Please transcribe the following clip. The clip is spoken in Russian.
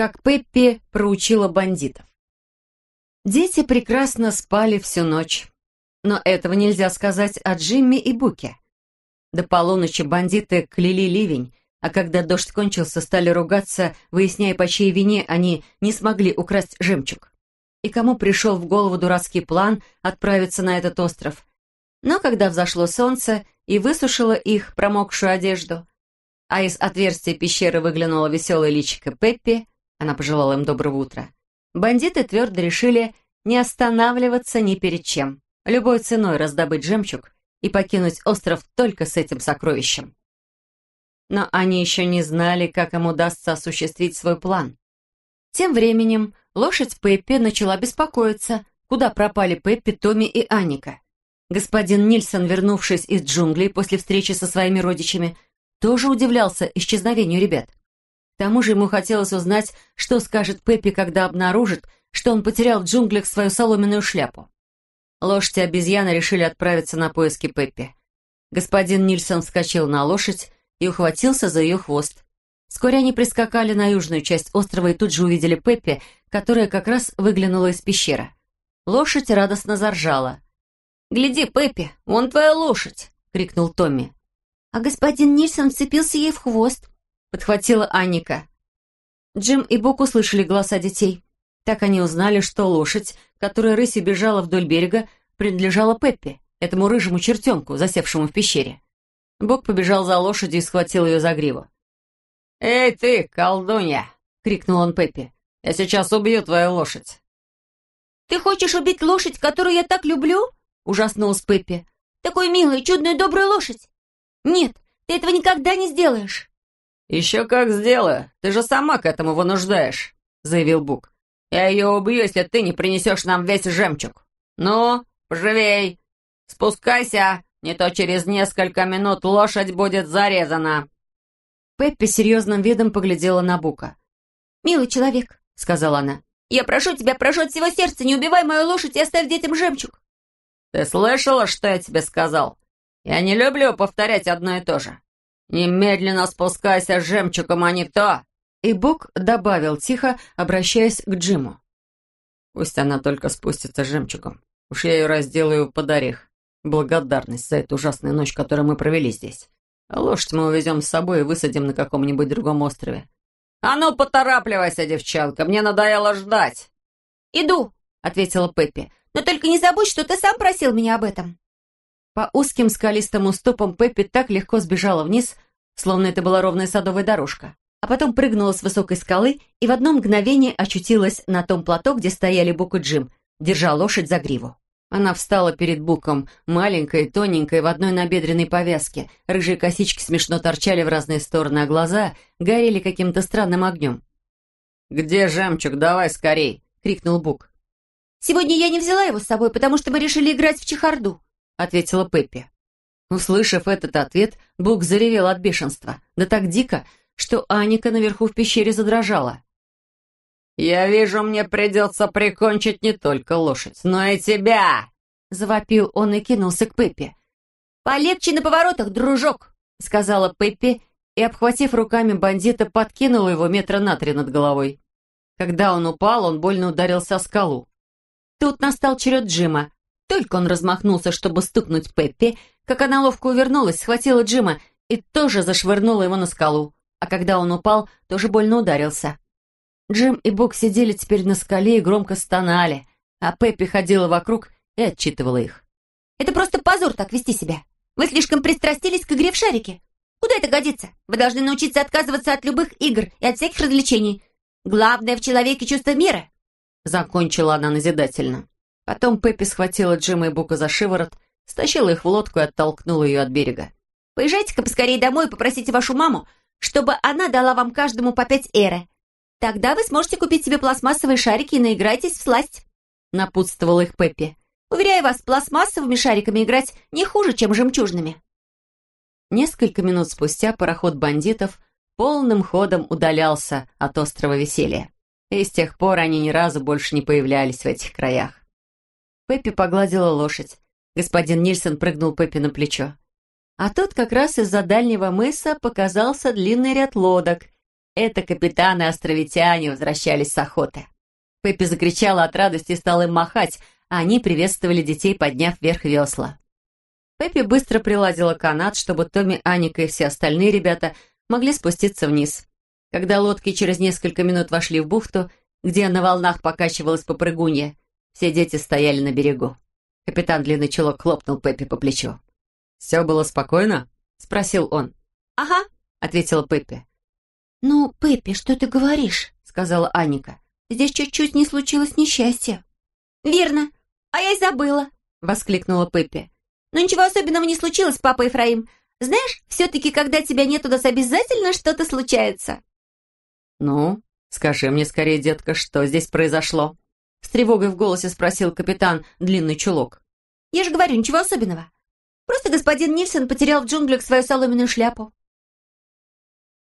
как Пеппи проучила бандитов. Дети прекрасно спали всю ночь. Но этого нельзя сказать о Джимми и Буке. До полуночи бандиты кляли ливень, а когда дождь кончился, стали ругаться, выясняя, по чьей вине они не смогли украсть жемчуг. И кому пришел в голову дурацкий план отправиться на этот остров. Но когда взошло солнце и высушило их промокшую одежду, а из отверстия пещеры выглянула веселая личико Пеппи, она пожелала им доброго утра, бандиты твердо решили не останавливаться ни перед чем любой ценой раздобыть жемчуг и покинуть остров только с этим сокровищем. Но они еще не знали, как им удастся осуществить свой план. Тем временем лошадь Пеппи начала беспокоиться, куда пропали Пеппи, Томми и Аника. Господин Нильсон, вернувшись из джунглей после встречи со своими родичами, тоже удивлялся исчезновению ребят. К тому же ему хотелось узнать, что скажет Пеппи, когда обнаружит, что он потерял в джунглях свою соломенную шляпу. Лошадь и обезьяна решили отправиться на поиски Пеппи. Господин Нильсон вскочил на лошадь и ухватился за ее хвост. Вскоре они прискакали на южную часть острова и тут же увидели Пеппи, которая как раз выглянула из пещеры. Лошадь радостно заржала. «Гляди, Пеппи, вон твоя лошадь!» — крикнул Томми. «А господин Нильсон вцепился ей в хвост», — подхватила Анника. Джим и Бок услышали голоса детей. Так они узнали, что лошадь, которая рысью бежала вдоль берега, принадлежала Пеппи, этому рыжему чертенку, засевшему в пещере. Бог побежал за лошадью и схватил ее за гриву. «Эй ты, колдунья!» — крикнул он Пеппи. «Я сейчас убью твою лошадь!» «Ты хочешь убить лошадь, которую я так люблю?» — ужаснулась Пеппи. «Такую милую, чудную, добрую лошадь! Нет, ты этого никогда не сделаешь!» «Еще как сделаю! Ты же сама к этому вынуждаешь!» — заявил Бук. Я ее убью, если ты не принесешь нам весь жемчуг. Ну, поживей. Спускайся, не то через несколько минут лошадь будет зарезана». Пеппи серьезным видом поглядела на Бука. «Милый человек», — сказала она, — «я прошу тебя, прошу от всего сердца, не убивай мою лошадь и оставь детям жемчуг». «Ты слышала, что я тебе сказал? Я не люблю повторять одно и то же. Немедленно спускайся с жемчугом, а не то, и Бог добавил тихо, обращаясь к Джиму. «Пусть она только спустится жемчугом. Уж я ее разделаю под орех. Благодарность за эту ужасную ночь, которую мы провели здесь. Лошадь мы увезем с собой и высадим на каком-нибудь другом острове. А ну, поторапливайся, девчонка, мне надоело ждать!» «Иду», — ответила Пеппи. «Но только не забудь, что ты сам просил меня об этом». По узким скалистым уступам Пеппи так легко сбежала вниз, словно это была ровная садовая дорожка а потом прыгнула с высокой скалы и в одно мгновение очутилась на том плато, где стояли Бук и Джим, держа лошадь за гриву. Она встала перед Буком, маленькая и тоненькая, в одной набедренной повязке. Рыжие косички смешно торчали в разные стороны, а глаза горели каким-то странным огнем. «Где жемчуг? Давай скорей!» — крикнул Бук. «Сегодня я не взяла его с собой, потому что мы решили играть в чехарду», — ответила Пеппи. Услышав этот ответ, Бук заревел от бешенства. Да так дико, что Аника наверху в пещере задрожала. «Я вижу, мне придется прикончить не только лошадь, но и тебя!» Завопил он и кинулся к Пеппи. «Полегче на поворотах, дружок!» Сказала Пеппи и, обхватив руками бандита, подкинула его метра на три над головой. Когда он упал, он больно ударился о скалу. Тут настал черед Джима. Только он размахнулся, чтобы стукнуть Пеппи, как она ловко увернулась, схватила Джима и тоже зашвырнула его на скалу а когда он упал, тоже больно ударился. Джим и Бук сидели теперь на скале и громко стонали, а Пеппи ходила вокруг и отчитывала их. «Это просто позор так вести себя. Вы слишком пристрастились к игре в шарики. Куда это годится? Вы должны научиться отказываться от любых игр и от всяких развлечений. Главное в человеке чувство меры». Закончила она назидательно. Потом Пеппи схватила Джима и Бука за шиворот, стащила их в лодку и оттолкнула ее от берега. «Поезжайте-ка поскорее домой и попросите вашу маму, чтобы она дала вам каждому по пять эры. Тогда вы сможете купить себе пластмассовые шарики и наиграйтесь в сласть», — напутствовала их Пеппи. «Уверяю вас, пластмассовыми шариками играть не хуже, чем жемчужными». Несколько минут спустя пароход бандитов полным ходом удалялся от острова Веселья. И с тех пор они ни разу больше не появлялись в этих краях. Пеппи погладила лошадь. Господин Нильсон прыгнул Пеппи на плечо. А тут как раз из-за дальнего мыса показался длинный ряд лодок, Это капитаны островитяне возвращались с охоты. Пеппи закричала от радости и стала им махать, а они приветствовали детей, подняв вверх весла. Пеппи быстро приладила канат, чтобы Томми, Аника и все остальные ребята могли спуститься вниз. Когда лодки через несколько минут вошли в бухту, где на волнах покачивалась попрыгунья, все дети стояли на берегу. Капитан Длинный Чулок хлопнул Пеппи по плечу. «Все было спокойно?» — спросил он. «Ага», — ответила Пеппи. «Ну, Пеппи, что ты говоришь?» — сказала Аника. «Здесь чуть-чуть не случилось несчастье». «Верно, а я и забыла», — воскликнула Пеппи. «Но ничего особенного не случилось, папа Ефраим. Знаешь, все-таки, когда тебя нет у нас, обязательно что-то случается». «Ну, скажи мне скорее, детка, что здесь произошло?» С тревогой в голосе спросил капитан Длинный Чулок. «Я же говорю, ничего особенного. Просто господин Нильсон потерял в джунглях свою соломенную шляпу.